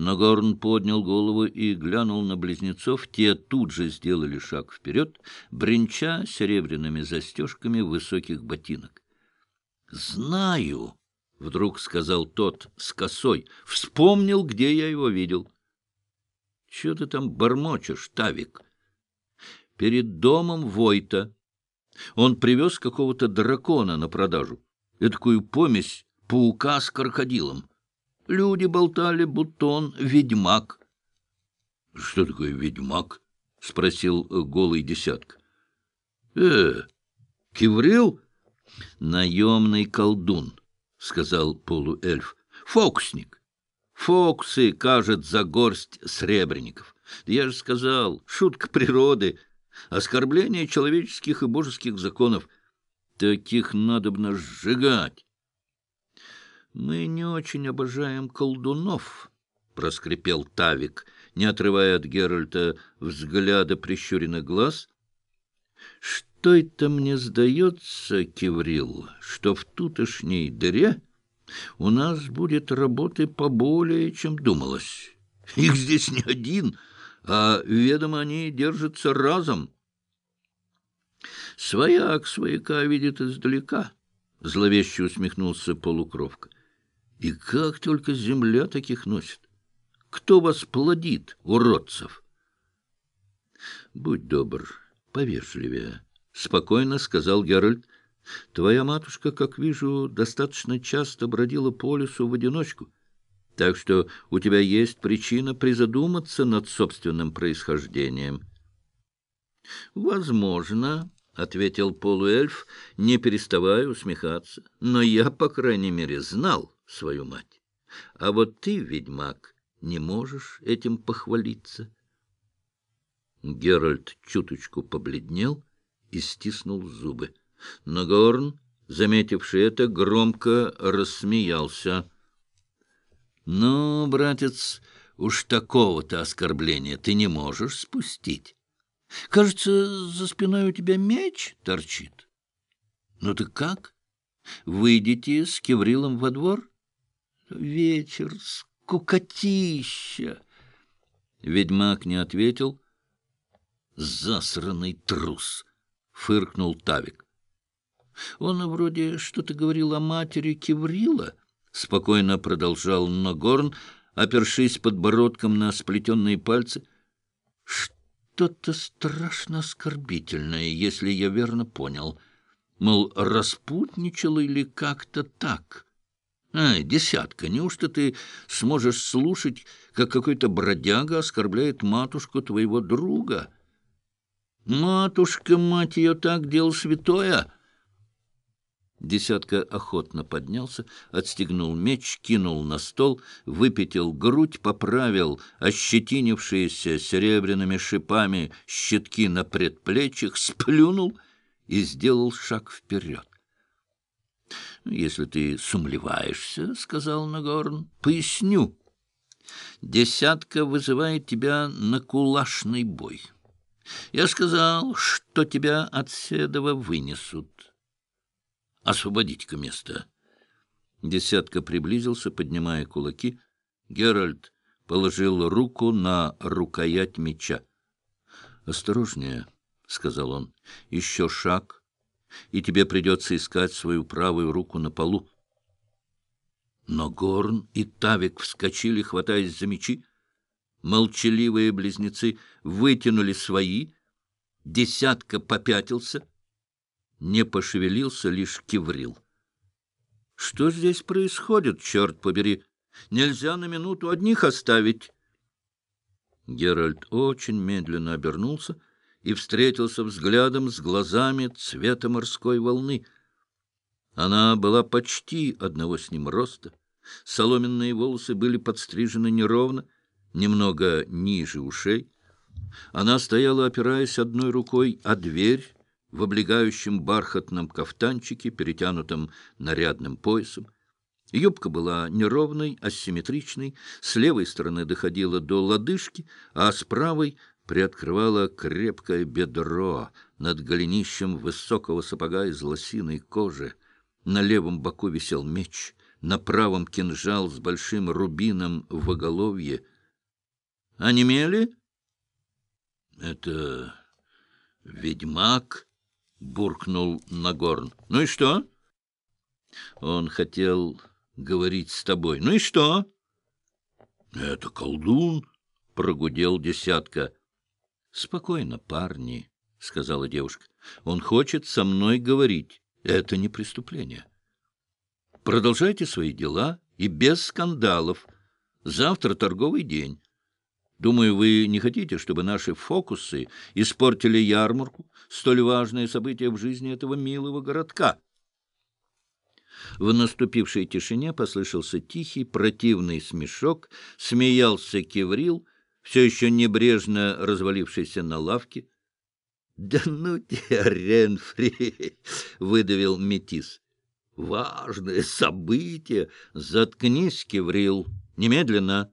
Нагорн поднял голову и глянул на близнецов. Те тут же сделали шаг вперед, бренча серебряными застежками высоких ботинок. — Знаю, — вдруг сказал тот с косой. — Вспомнил, где я его видел. — Чего ты там бормочешь, Тавик? — Перед домом Войта. Он привез какого-то дракона на продажу. Эдакую помесь паука с крокодилом. Люди болтали, будто он ведьмак. — Что такое ведьмак? — спросил голый десятка. — Э, киврил? — Наемный колдун, — сказал полуэльф. — Фокусник. Фокусы кажет за горсть сребреников. Я же сказал, шутка природы, оскорбление человеческих и божеских законов. Таких надобно сжигать. — Мы не очень обожаем колдунов, — проскрипел Тавик, не отрывая от Геральта взгляда прищуренных глаз. — Что это мне сдается, Киврил, что в тутошней дыре у нас будет работы поболее, чем думалось? Их здесь не один, а, ведомо, они держатся разом. Свояк свояка видит издалека, — зловеще усмехнулся полукровка. И как только земля таких носит? Кто вас плодит, уродцев? — Будь добр, повежливее, — спокойно сказал Геральт. — Твоя матушка, как вижу, достаточно часто бродила по лесу в одиночку, так что у тебя есть причина призадуматься над собственным происхождением. — Возможно, — ответил полуэльф, не переставая усмехаться, — но я, по крайней мере, знал, — свою мать. А вот ты, ведьмак, не можешь этим похвалиться. Геральт чуточку побледнел и стиснул зубы. Но Горн, заметивший это, громко рассмеялся. — Ну, братец, уж такого-то оскорбления ты не можешь спустить. Кажется, за спиной у тебя меч торчит. Ну ты как? Выйдете с Кеврилом во двор? Вечер, скукотища. Ведьмак не ответил. Засранный трус, фыркнул Тавик. Он вроде что-то говорил о матери Кеврила, спокойно продолжал Нагорн, опершись подбородком на сплетенные пальцы. Что-то страшно оскорбительное, если я верно понял. Мол, распутничал или как-то так. Ай, десятка, неужто ты сможешь слушать, как какой-то бродяга оскорбляет матушку твоего друга? Матушка, мать ее, так, дело святое!» Десятка охотно поднялся, отстегнул меч, кинул на стол, выпятил грудь, поправил ощетинившиеся серебряными шипами щитки на предплечьях, сплюнул и сделал шаг вперед. — Если ты сумлеваешься, — сказал Нагорн, — поясню. Десятка вызывает тебя на кулашный бой. Я сказал, что тебя от Седова вынесут. Освободите-ка место. Десятка приблизился, поднимая кулаки. Геральт положил руку на рукоять меча. — Осторожнее, — сказал он, — еще шаг — и тебе придется искать свою правую руку на полу. Но Горн и Тавик вскочили, хватаясь за мечи. Молчаливые близнецы вытянули свои, десятка попятился, не пошевелился, лишь киврил. Что здесь происходит, черт побери? Нельзя на минуту одних оставить. Геральт очень медленно обернулся, и встретился взглядом с глазами цвета морской волны. Она была почти одного с ним роста. Соломенные волосы были подстрижены неровно, немного ниже ушей. Она стояла, опираясь одной рукой о дверь в облегающем бархатном кафтанчике, перетянутом нарядным поясом. Юбка была неровной, асимметричной, с левой стороны доходила до лодыжки, а с правой приоткрывала крепкое бедро над голенищем высокого сапога из лосиной кожи. На левом боку висел меч, на правом кинжал с большим рубином в оголовье. — Онемели? — Это ведьмак, — буркнул Нагорн. — Ну и что? — Он хотел говорить с тобой. — Ну и что? — Это колдун, — прогудел десятка. — Спокойно, парни, — сказала девушка. — Он хочет со мной говорить. Это не преступление. Продолжайте свои дела и без скандалов. Завтра торговый день. Думаю, вы не хотите, чтобы наши фокусы испортили ярмарку, столь важное событие в жизни этого милого городка. В наступившей тишине послышался тихий противный смешок, смеялся Кеврил, все еще небрежно развалившийся на лавке. — Да ну тебя, Ренфри! — выдавил Метис. — Важное событие! Заткнись, Кеврил! Немедленно!